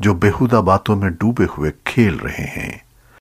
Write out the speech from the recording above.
जो बेहुदा बातों में डूबे हुए खेल रहे हैं।